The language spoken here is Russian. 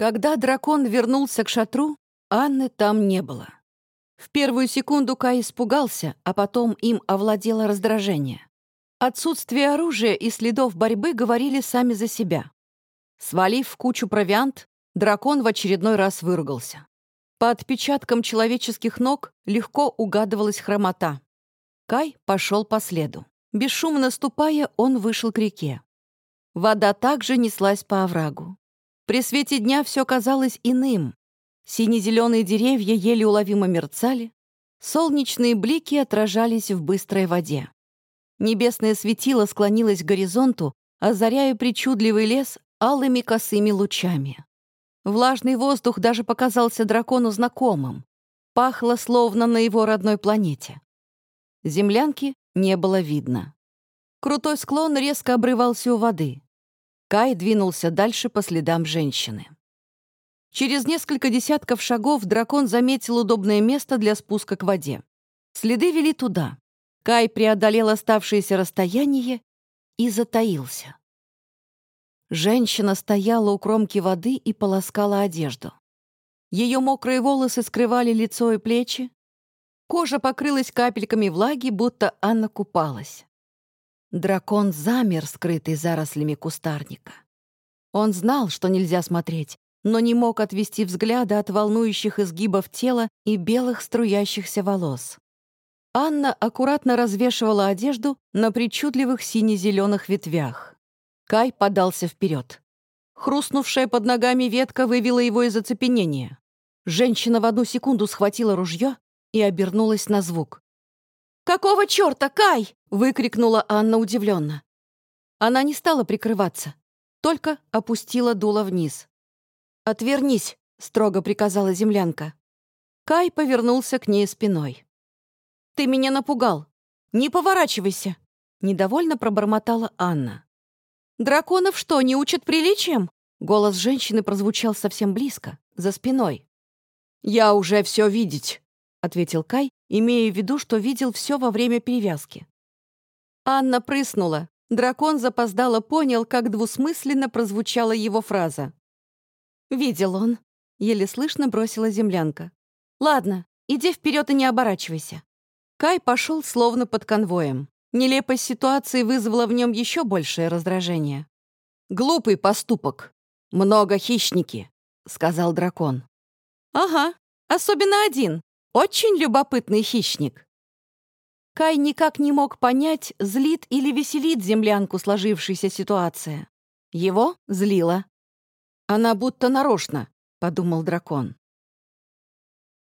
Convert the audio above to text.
Когда дракон вернулся к шатру, Анны там не было. В первую секунду Кай испугался, а потом им овладело раздражение. Отсутствие оружия и следов борьбы говорили сами за себя. Свалив в кучу провиант, дракон в очередной раз выругался. По отпечаткам человеческих ног легко угадывалась хромота. Кай пошел по следу. Бесшумно ступая, он вышел к реке. Вода также неслась по оврагу. При свете дня все казалось иным. Сине-зеленые деревья еле уловимо мерцали, солнечные блики отражались в быстрой воде. Небесное светило склонилось к горизонту, озаряя причудливый лес алыми косыми лучами. Влажный воздух даже показался дракону знакомым. Пахло словно на его родной планете. Землянки не было видно. Крутой склон резко обрывался у воды. Кай двинулся дальше по следам женщины. Через несколько десятков шагов дракон заметил удобное место для спуска к воде. Следы вели туда. Кай преодолел оставшееся расстояние и затаился. Женщина стояла у кромки воды и полоскала одежду. Ее мокрые волосы скрывали лицо и плечи. Кожа покрылась капельками влаги, будто Анна купалась. Дракон замер, скрытый зарослями кустарника. Он знал, что нельзя смотреть, но не мог отвести взгляда от волнующих изгибов тела и белых струящихся волос. Анна аккуратно развешивала одежду на причудливых сине-зеленых ветвях. Кай подался вперед. Хрустнувшая под ногами ветка вывела его из оцепенения. Женщина в одну секунду схватила ружье и обернулась на звук. «Какого черта, Кай?» — выкрикнула Анна удивленно. Она не стала прикрываться, только опустила дуло вниз. «Отвернись», — строго приказала землянка. Кай повернулся к ней спиной. «Ты меня напугал. Не поворачивайся!» Недовольно пробормотала Анна. «Драконов что, не учат приличиям?» Голос женщины прозвучал совсем близко, за спиной. «Я уже все видеть», — ответил Кай, имея в виду, что видел все во время перевязки. Анна прыснула. Дракон запоздало понял, как двусмысленно прозвучала его фраза. «Видел он», — еле слышно бросила землянка. «Ладно, иди вперед и не оборачивайся». Кай пошел словно под конвоем. Нелепость ситуации вызвала в нем еще большее раздражение. «Глупый поступок. Много хищники», — сказал дракон. «Ага, особенно один. Очень любопытный хищник». Кай никак не мог понять, злит или веселит землянку сложившаяся ситуация. Его злила. «Она будто нарочно», — подумал дракон.